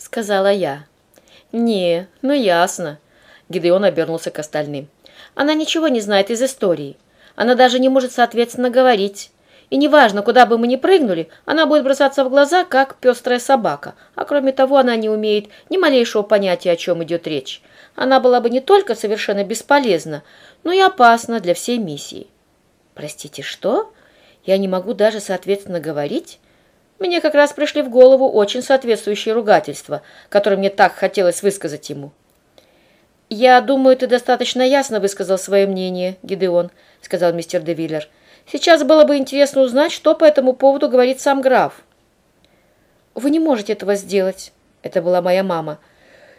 сказала я. «Не, ну ясно». Гидеон обернулся к остальным. «Она ничего не знает из истории. Она даже не может, соответственно, говорить. И неважно, куда бы мы ни прыгнули, она будет бросаться в глаза, как пестрая собака. А кроме того, она не умеет ни малейшего понятия, о чем идет речь. Она была бы не только совершенно бесполезна, но и опасна для всей миссии». «Простите, что? Я не могу даже, соответственно, говорить?» Мне как раз пришли в голову очень соответствующие ругательства, которые мне так хотелось высказать ему. «Я думаю, ты достаточно ясно высказал свое мнение, Гидеон», — сказал мистер Девиллер. «Сейчас было бы интересно узнать, что по этому поводу говорит сам граф». «Вы не можете этого сделать», — это была моя мама.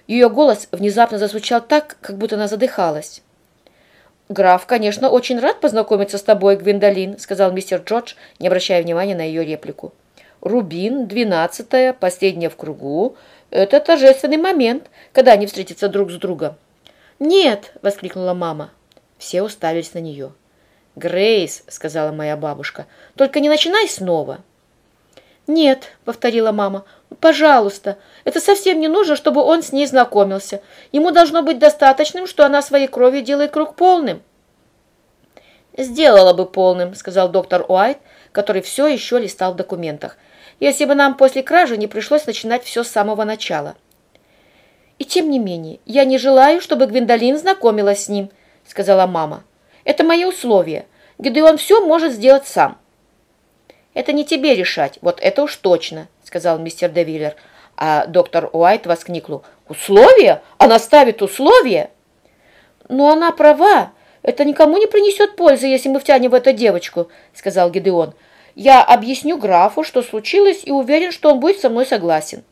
Ее голос внезапно зазвучал так, как будто она задыхалась. «Граф, конечно, очень рад познакомиться с тобой, Гвиндолин», — сказал мистер Джордж, не обращая внимания на ее реплику. Рубин, двенадцатая, последняя в кругу. Это торжественный момент, когда они встретятся друг с другом. «Нет!» — воскликнула мама. Все уставились на нее. «Грейс», — сказала моя бабушка, — «только не начинай снова». «Нет», — повторила мама, — «пожалуйста, это совсем не нужно, чтобы он с ней знакомился. Ему должно быть достаточным, что она своей кровью делает круг полным». «Сделала бы полным», — сказал доктор Уайт, который все еще листал в документах если бы нам после кражи не пришлось начинать все с самого начала. «И тем не менее, я не желаю, чтобы Гвиндолин знакомилась с ним», — сказала мама. «Это мои условия. Гидеон все может сделать сам». «Это не тебе решать, вот это уж точно», — сказал мистер Девиллер. А доктор Уайт воскликнул. «Условия? Она ставит условия?» «Но она права. Это никому не принесет пользы, если мы втянем в эту девочку», — сказал Гидеон. Я объясню графу, что случилось, и уверен, что он будет со мной согласен.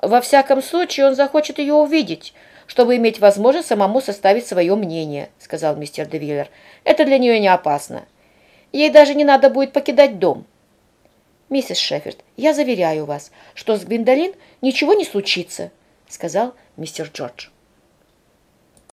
Во всяком случае, он захочет ее увидеть, чтобы иметь возможность самому составить свое мнение, сказал мистер Девиллер. Это для нее не опасно. Ей даже не надо будет покидать дом. Миссис Шеффорд, я заверяю вас, что с Гвиндолин ничего не случится, сказал мистер Джордж.